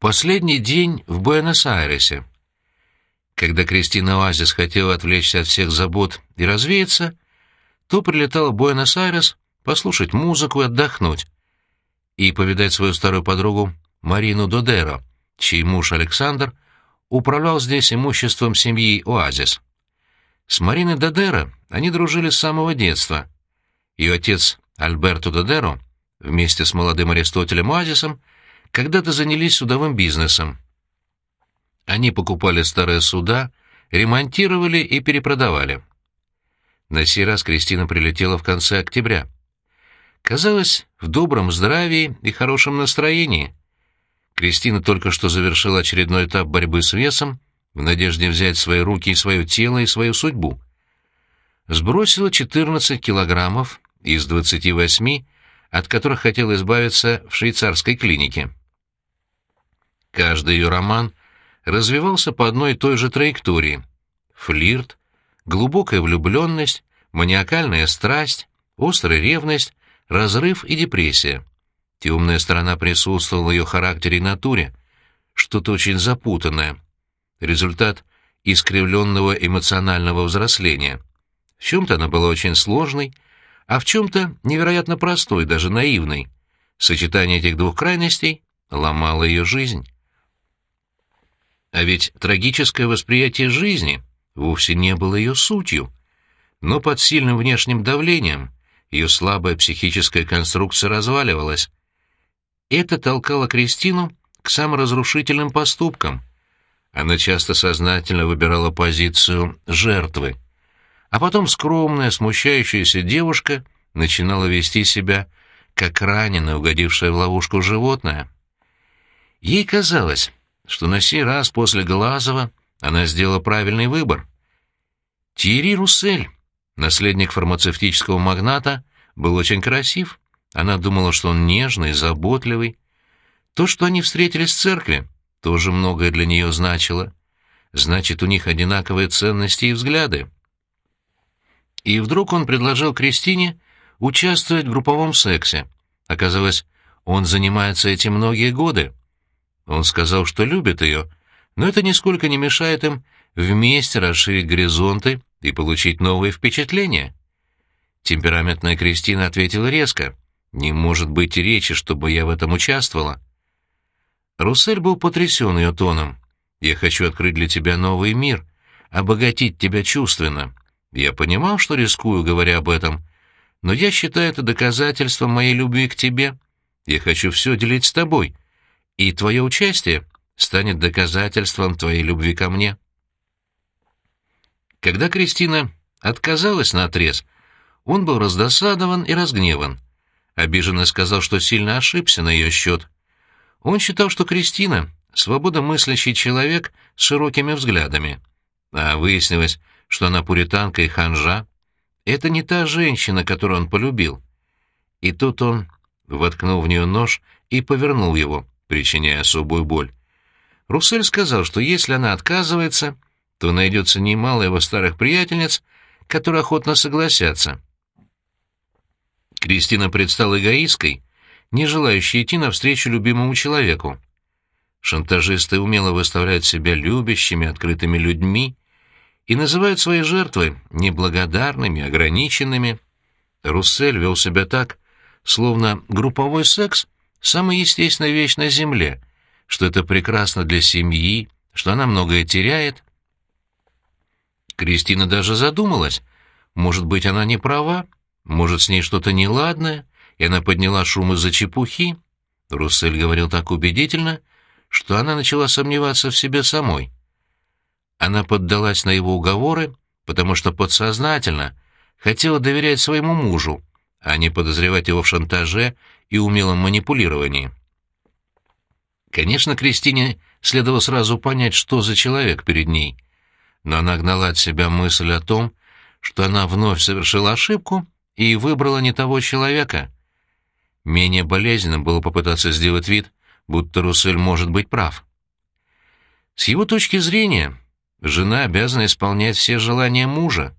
Последний день в Буэнос-Айресе. Когда Кристина Оазис хотела отвлечься от всех забот и развеяться, то прилетала в Буэнос-Айрес послушать музыку и отдохнуть, и повидать свою старую подругу Марину Додеро, чей муж Александр управлял здесь имуществом семьи Оазис. С Мариной Додеро они дружили с самого детства. Ее отец Альберто Додеро вместе с молодым Аристотелем Оазисом когда-то занялись судовым бизнесом. Они покупали старые суда, ремонтировали и перепродавали. На сей раз Кристина прилетела в конце октября. Казалось, в добром здравии и хорошем настроении. Кристина только что завершила очередной этап борьбы с весом, в надежде взять свои руки и свое тело, и свою судьбу. Сбросила 14 килограммов из 28, от которых хотела избавиться в швейцарской клинике. Каждый ее роман развивался по одной и той же траектории. Флирт, глубокая влюбленность, маниакальная страсть, острая ревность, разрыв и депрессия. Темная сторона присутствовала в ее характере и натуре, что-то очень запутанное. Результат искривленного эмоционального взросления. В чем-то она была очень сложной, а в чем-то невероятно простой, даже наивной. Сочетание этих двух крайностей ломало ее жизнь. А ведь трагическое восприятие жизни вовсе не было ее сутью. Но под сильным внешним давлением ее слабая психическая конструкция разваливалась. Это толкало Кристину к саморазрушительным поступкам. Она часто сознательно выбирала позицию жертвы. А потом скромная, смущающаяся девушка начинала вести себя как раненая, угодившая в ловушку животное. Ей казалось, что на сей раз после Глазова она сделала правильный выбор. Тири Руссель, наследник фармацевтического магната, был очень красив. Она думала, что он нежный, заботливый. То, что они встретились в церкви, тоже многое для нее значило. Значит, у них одинаковые ценности и взгляды. И вдруг он предложил Кристине участвовать в групповом сексе. Оказалось, он занимается этим многие годы. Он сказал, что любит ее, но это нисколько не мешает им вместе расширить горизонты и получить новые впечатления. Темпераментная Кристина ответила резко. «Не может быть и речи, чтобы я в этом участвовала». Руссель был потрясен ее тоном. «Я хочу открыть для тебя новый мир, обогатить тебя чувственно. Я понимал, что рискую, говоря об этом, но я считаю это доказательством моей любви к тебе. Я хочу все делить с тобой, и твое участие станет доказательством твоей любви ко мне. Когда Кристина отказалась на отрез, он был раздосадован и разгневан. Обиженно сказал, что сильно ошибся на ее счет. Он считал, что Кристина — свободомыслящий человек с широкими взглядами. А выяснилось, что она пуританка и ханжа. Это не та женщина, которую он полюбил. И тут он воткнул в нее нож и повернул его причиняя особую боль. Руссель сказал, что если она отказывается, то найдется немало его старых приятельниц, которые охотно согласятся. Кристина предстала эгоисткой, не желающей идти навстречу любимому человеку. Шантажисты умело выставляют себя любящими, открытыми людьми и называют свои жертвы неблагодарными, ограниченными. Руссель вел себя так, словно групповой секс самая естественная вещь на Земле, что это прекрасно для семьи, что она многое теряет. Кристина даже задумалась, может быть, она не права, может, с ней что-то неладное, и она подняла шум из-за чепухи. Руссель говорил так убедительно, что она начала сомневаться в себе самой. Она поддалась на его уговоры, потому что подсознательно хотела доверять своему мужу, а не подозревать его в шантаже и умелом манипулировании. Конечно, Кристине следовало сразу понять, что за человек перед ней, но она гнала от себя мысль о том, что она вновь совершила ошибку и выбрала не того человека. Менее болезненно было попытаться сделать вид, будто Руссель может быть прав. С его точки зрения, жена обязана исполнять все желания мужа,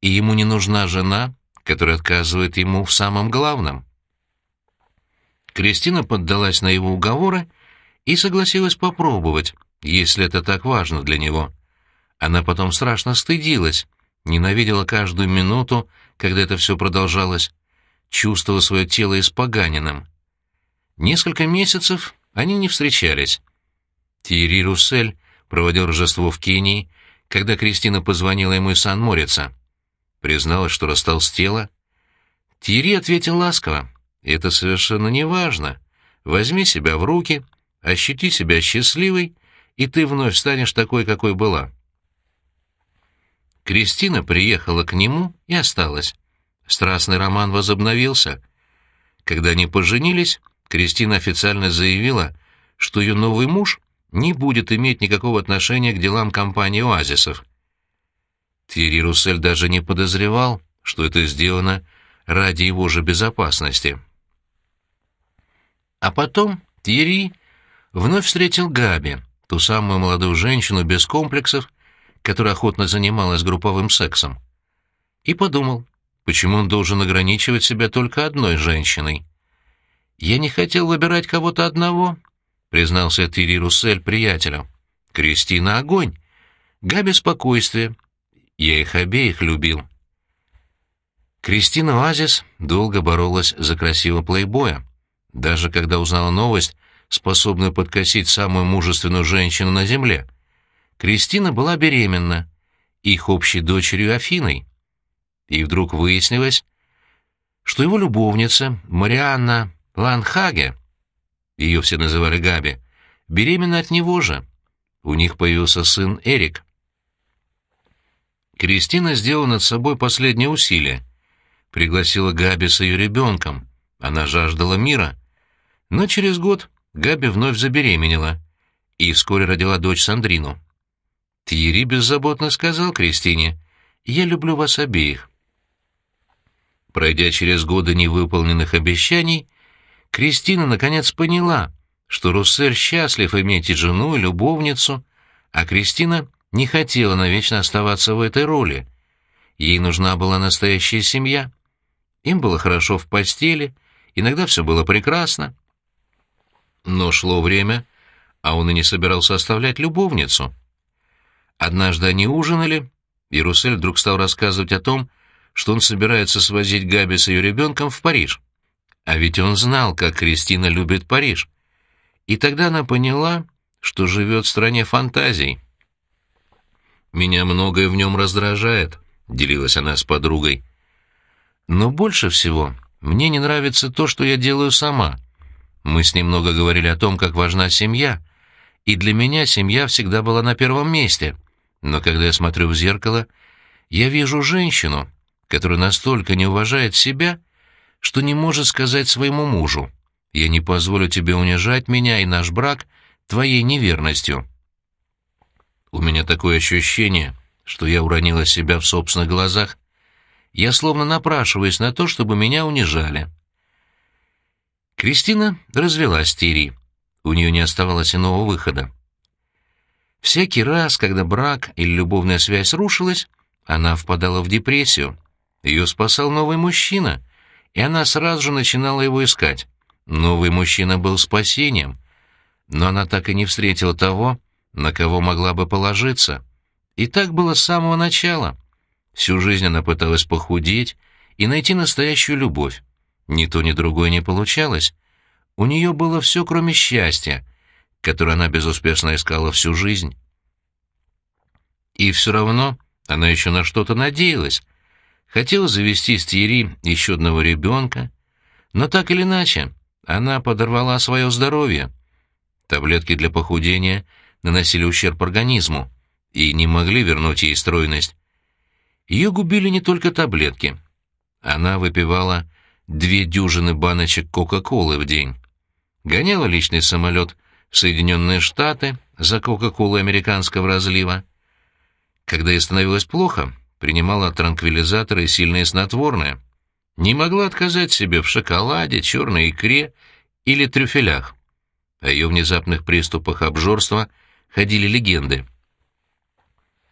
и ему не нужна жена, которая отказывает ему в самом главном. Кристина поддалась на его уговоры и согласилась попробовать, если это так важно для него. Она потом страшно стыдилась, ненавидела каждую минуту, когда это все продолжалось, чувствовала свое тело испоганенным. Несколько месяцев они не встречались. Тири Руссель проводил Рождество в Кении, когда Кристина позвонила ему из Сан-Морица. Призналась, что растолстела. Тири ответил ласково. «Это совершенно не важно. Возьми себя в руки, ощути себя счастливой, и ты вновь станешь такой, какой была». Кристина приехала к нему и осталась. Страстный роман возобновился. Когда они поженились, Кристина официально заявила, что ее новый муж не будет иметь никакого отношения к делам компании «Оазисов». Тьерри Руссель даже не подозревал, что это сделано ради его же безопасности. А потом Тьерри вновь встретил Габи, ту самую молодую женщину без комплексов, которая охотно занималась групповым сексом, и подумал, почему он должен ограничивать себя только одной женщиной. «Я не хотел выбирать кого-то одного», — признался Тири Руссель приятелю. «Кристина — огонь. Габи — спокойствие. Я их обеих любил». Кристина Оазис долго боролась за красивого плейбоя. Даже когда узнала новость, способную подкосить самую мужественную женщину на земле, Кристина была беременна, их общей дочерью Афиной. И вдруг выяснилось, что его любовница, Марианна Ланхаге, ее все называли Габи, беременна от него же. У них появился сын Эрик. Кристина сделала над собой последнее усилие. Пригласила Габи с ее ребенком. Она жаждала мира. Но через год Габи вновь забеременела и вскоре родила дочь Сандрину. Тьерри беззаботно сказал Кристине, «Я люблю вас обеих». Пройдя через годы невыполненных обещаний, Кристина наконец поняла, что Руссель счастлив иметь и жену, и любовницу, а Кристина не хотела навечно оставаться в этой роли. Ей нужна была настоящая семья. Им было хорошо в постели, иногда все было прекрасно. Но шло время, а он и не собирался оставлять любовницу. Однажды они ужинали, и Руссель вдруг стал рассказывать о том, что он собирается свозить Габи с ее ребенком в Париж. А ведь он знал, как Кристина любит Париж. И тогда она поняла, что живет в стране фантазий. «Меня многое в нем раздражает», — делилась она с подругой. «Но больше всего мне не нравится то, что я делаю сама. Мы с ней много говорили о том, как важна семья, и для меня семья всегда была на первом месте. Но когда я смотрю в зеркало, я вижу женщину, которая настолько не уважает себя, что не может сказать своему мужу «Я не позволю тебе унижать меня и наш брак твоей неверностью». У меня такое ощущение, что я уронила себя в собственных глазах. Я словно напрашиваюсь на то, чтобы меня унижали. Кристина развелась с Тири. У нее не оставалось иного выхода. Всякий раз, когда брак или любовная связь рушилась, она впадала в депрессию. Ее спасал новый мужчина — и она сразу же начинала его искать. Новый мужчина был спасением, но она так и не встретила того, на кого могла бы положиться. И так было с самого начала. Всю жизнь она пыталась похудеть и найти настоящую любовь. Ни то, ни другое не получалось. У нее было все, кроме счастья, которое она безуспешно искала всю жизнь. И все равно она еще на что-то надеялась, Хотела завести с Тьерри еще одного ребенка, но так или иначе она подорвала свое здоровье. Таблетки для похудения наносили ущерб организму и не могли вернуть ей стройность. Ее губили не только таблетки. Она выпивала две дюжины баночек Кока-Колы в день. Гоняла личный самолет в Соединенные Штаты за Кока-Колой американского разлива. Когда ей становилось плохо, принимала транквилизаторы и сильные снотворные. Не могла отказать себе в шоколаде, черной икре или трюфелях. О ее внезапных приступах обжорства ходили легенды.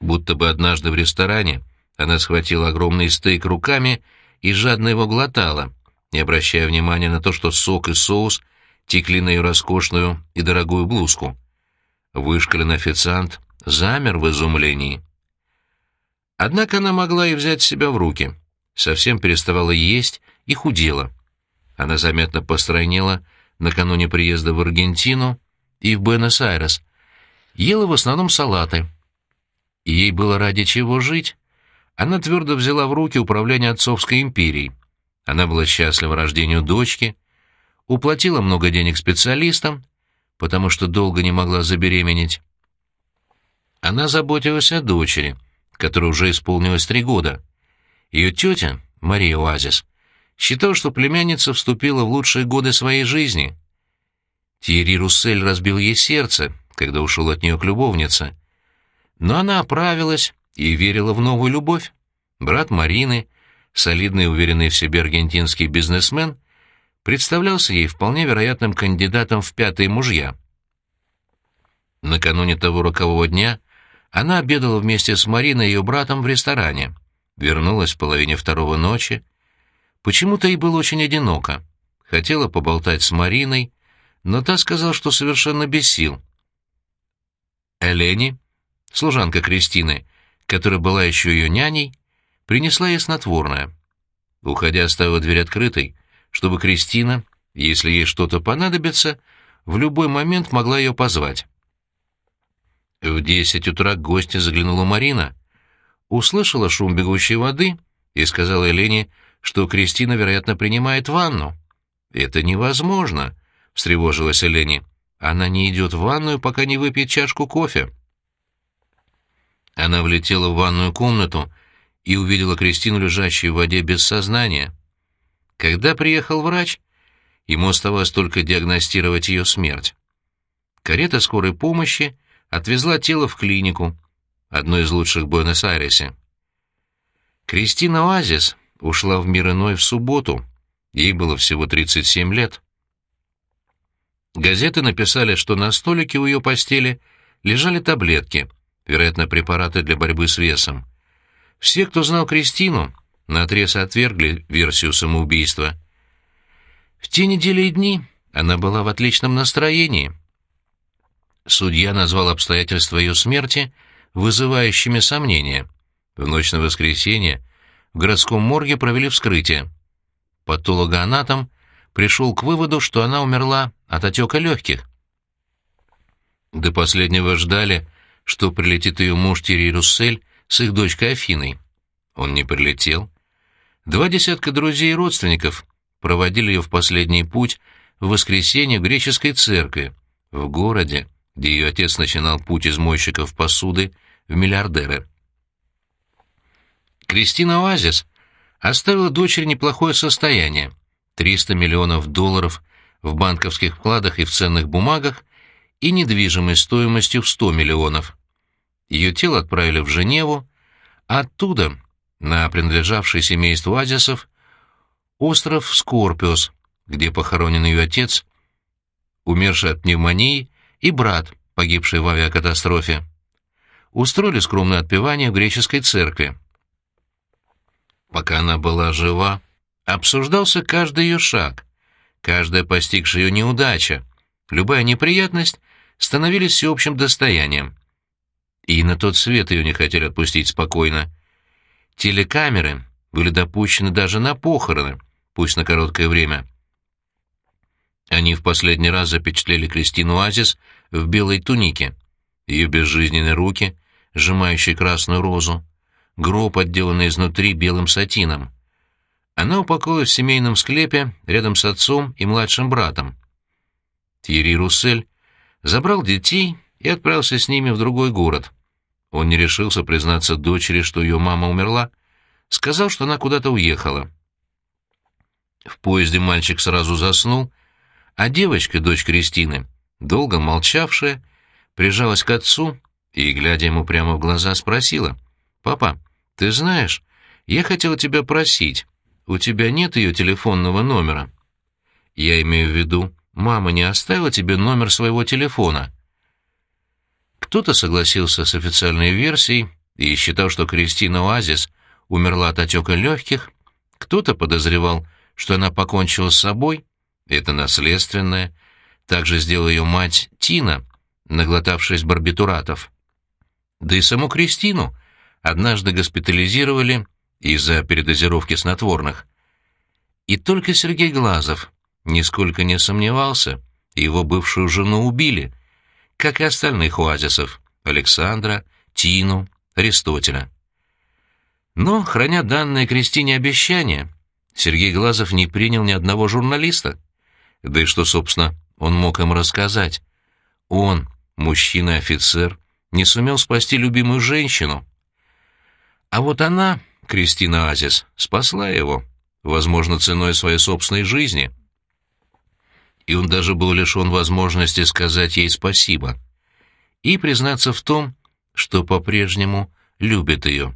Будто бы однажды в ресторане она схватила огромный стейк руками и жадно его глотала, не обращая внимания на то, что сок и соус текли на ее роскошную и дорогую блузку. Вышкаленный официант замер в изумлении. Однако она могла и взять себя в руки. Совсем переставала есть и худела. Она заметно постройнела накануне приезда в Аргентину и в Буэнос-Айрес. Ела в основном салаты. ей было ради чего жить. Она твердо взяла в руки управление отцовской империей. Она была счастлива рождению дочки, уплатила много денег специалистам, потому что долго не могла забеременеть. Она заботилась о дочери, которой уже исполнилось три года. Ее тетя, Мария Оазис, считала, что племянница вступила в лучшие годы своей жизни. Тьерри Руссель разбил ей сердце, когда ушел от нее к любовнице. Но она оправилась и верила в новую любовь. Брат Марины — солидный уверенный в себе аргентинский бизнесмен, представлялся ей вполне вероятным кандидатом в пятые мужья. Накануне того рокового дня она обедала вместе с Мариной и ее братом в ресторане, вернулась в половине второго ночи. Почему-то ей было очень одиноко. Хотела поболтать с Мариной, но та сказала, что совершенно без сил. Элени, служанка Кристины, которая была еще ее няней, принесла ей снотворное. Уходя, оставила дверь открытой, чтобы Кристина, если ей что-то понадобится, в любой момент могла ее позвать. В десять утра к гости заглянула Марина. Услышала шум бегущей воды и сказала Елене, что Кристина, вероятно, принимает ванну. «Это невозможно», — встревожилась Елене. «Она не идет в ванную, пока не выпьет чашку кофе». Она влетела в ванную комнату и увидела Кристину, лежащую в воде без сознания. Когда приехал врач, ему оставалось только диагностировать ее смерть. Карета скорой помощи отвезла тело в клинику, одну из лучших в Буэнос-Айресе. Кристина Оазис ушла в мир иной в субботу, ей было всего 37 лет. Газеты написали, что на столике у ее постели лежали таблетки, вероятно, препараты для борьбы с весом. Все, кто знал Кристину, наотрез отвергли версию самоубийства. В те недели и дни она была в отличном настроении. Судья назвал обстоятельства ее смерти вызывающими сомнения. В ночь на воскресенье в городском морге провели вскрытие. Патологоанатом пришел к выводу, что она умерла от отека легких. До последнего ждали, что прилетит ее муж Терри Руссель с их дочкой Афиной. Он не прилетел. Два десятка друзей и родственников проводили ее в последний путь в воскресенье в греческой церкви, в городе, где ее отец начинал путь из мойщиков посуды в миллиардеры. Кристина Оазис оставила дочери неплохое состояние — 300 миллионов долларов в банковских вкладах и в ценных бумагах и недвижимость стоимостью в 100 миллионов. Ее тело отправили в Женеву, оттуда, на принадлежавший семейству Азисов, остров Скорпиос, где похоронен ее отец, умерший от пневмонии, и брат, погибший в авиакатастрофе. Устроили скромное отпевание в греческой церкви. Пока она была жива, обсуждался каждый ее шаг, каждая постигшая ее неудача, любая неприятность становились всеобщим достоянием и на тот свет ее не хотели отпустить спокойно. Телекамеры были допущены даже на похороны, пусть на короткое время. Они в последний раз запечатлели Кристину Азис в белой тунике, ее безжизненные руки, сжимающие красную розу, гроб, отделанный изнутри белым сатином. Она упокоилась в семейном склепе рядом с отцом и младшим братом. Тьерри Руссель забрал детей и отправился с ними в другой город — он не решился признаться дочери, что ее мама умерла. Сказал, что она куда-то уехала. В поезде мальчик сразу заснул, а девочка, дочь Кристины, долго молчавшая, прижалась к отцу и, глядя ему прямо в глаза, спросила. «Папа, ты знаешь, я хотела тебя просить, у тебя нет ее телефонного номера?» «Я имею в виду, мама не оставила тебе номер своего телефона?» Кто-то согласился с официальной версией и считал, что Кристина Оазис умерла от отека легких, кто-то подозревал, что она покончила с собой, это наследственное, Также сделала ее мать Тина, наглотавшись барбитуратов. Да и саму Кристину однажды госпитализировали из-за передозировки снотворных. И только Сергей Глазов нисколько не сомневался, его бывшую жену убили, как и остальных оазисов — Александра, Тину, Аристотеля. Но, храня данное Кристине обещание, Сергей Глазов не принял ни одного журналиста. Да и что, собственно, он мог им рассказать? Он, мужчина-офицер, не сумел спасти любимую женщину. А вот она, Кристина Азис, спасла его, возможно, ценой своей собственной жизни. И он даже был лишен возможности сказать ей спасибо и признаться в том, что по-прежнему любит ее.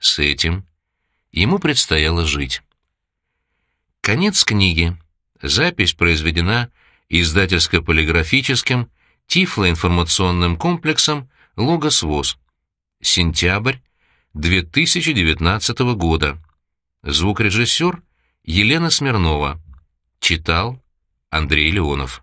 С этим ему предстояло жить. Конец книги. Запись произведена издательско-полиграфическим тифлоинформационным комплексом «Логос ВОЗ». Сентябрь 2019 года. Звукорежиссер Елена Смирнова. Читал Андрей Леонов.